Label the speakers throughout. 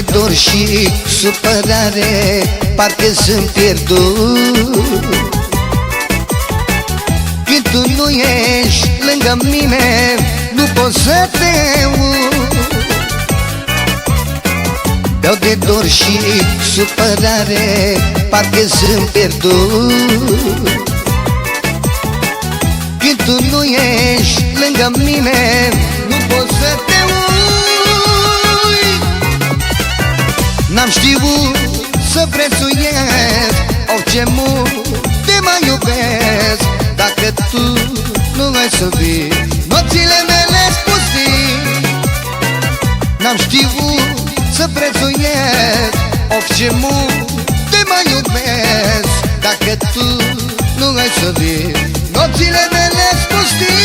Speaker 1: dor și supărare Parcă sunt pierdut. Când tu nu ești lângă mine Nu pot să te uit. Beau de dor și supărare Parcă sunt pierdut. Când tu nu ești lângă mine N-am știut să prețuiesc Orice mult te mai iubesc. Dacă tu nu ai să vii Nopțile mele spusii N-am știut să prețuiesc Orice mult te mai iubesc. Dacă tu nu ai să vii Nopțile mele spustii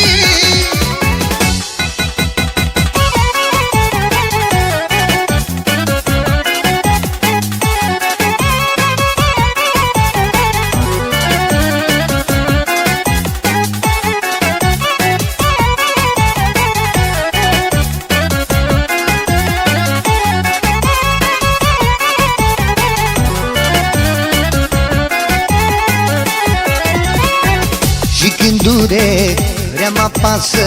Speaker 1: Și când durerea mă apasă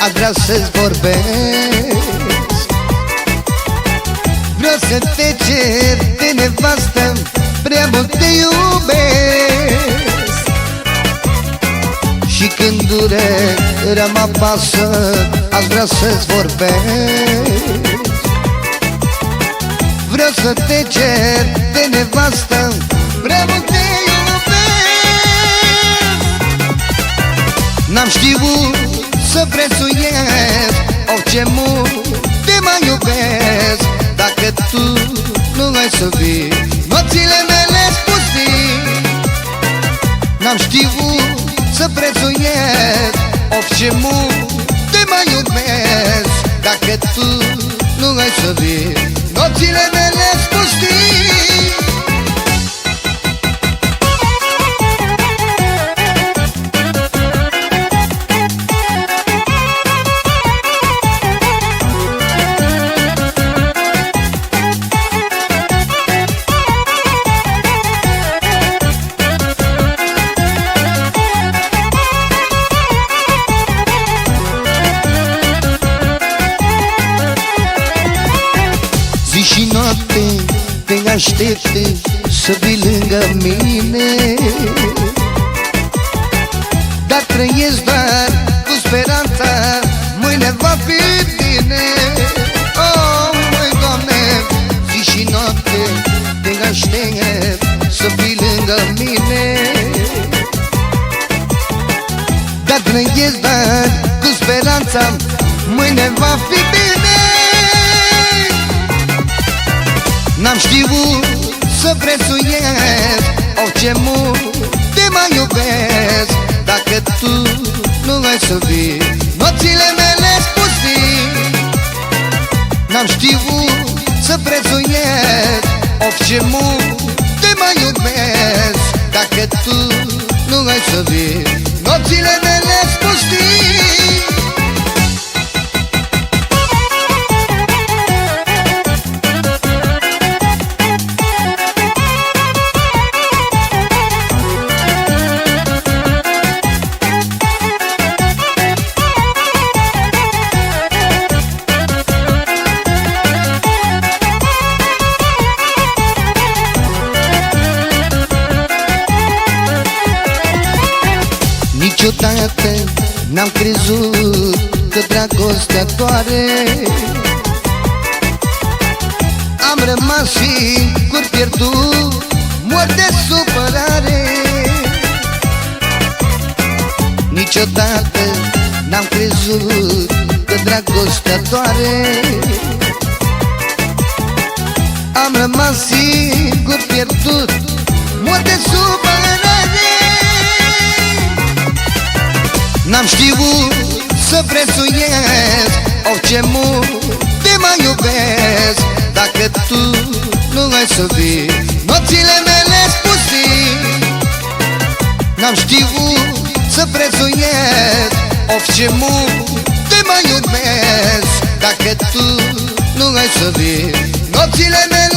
Speaker 1: Aș vrea să-ți vorbesc. Vreau să te cer de nevastă Prea mult te iubesc. Și când durerea mă apasă Aș vrea să-ți vorbesc. Vreau să te cer de nevastă Prea mult te iubesc N-am știut să prețuiesc Orice mult te mai iubesc. Dacă tu nu ai să vii Nopțile mele spusii N-am știut să prețuiesc Orice mult te mai iubesc. Dacă tu nu ai să vii Nopțile mele spusii te aștept să vii lângă mine. Dar trăiesc doar cu speranța Mâine va fi bine. Oh, măi, Doamne, zi și noapte te aștept să vii lângă mine. Dar trăiesc doar cu speranța Mâine va fi bine N-am știut să prețuiesc Orice mult te mai iubesc. Dacă tu nu ai să vii Nopțile mele spusii N-am știut să prețuiesc Orice mult te mai iubesc. Dacă tu nu ai să vii Nopțile mele Niciodată n-am crezut că dragostea doare. Am rămas singur pierdut, mor de supărare. Niciodată n-am crezut că dragostea doare. Am rămas singur pierdut, mor de supărare N-am știut să prețuiesc Orice mult te mai iubesc. Dacă tu nu ai să vii Nopțile mele spusii N-am știut să prețuiesc Orice mult te mai iubesc. Dacă tu nu ai să vii Nopțile mele spus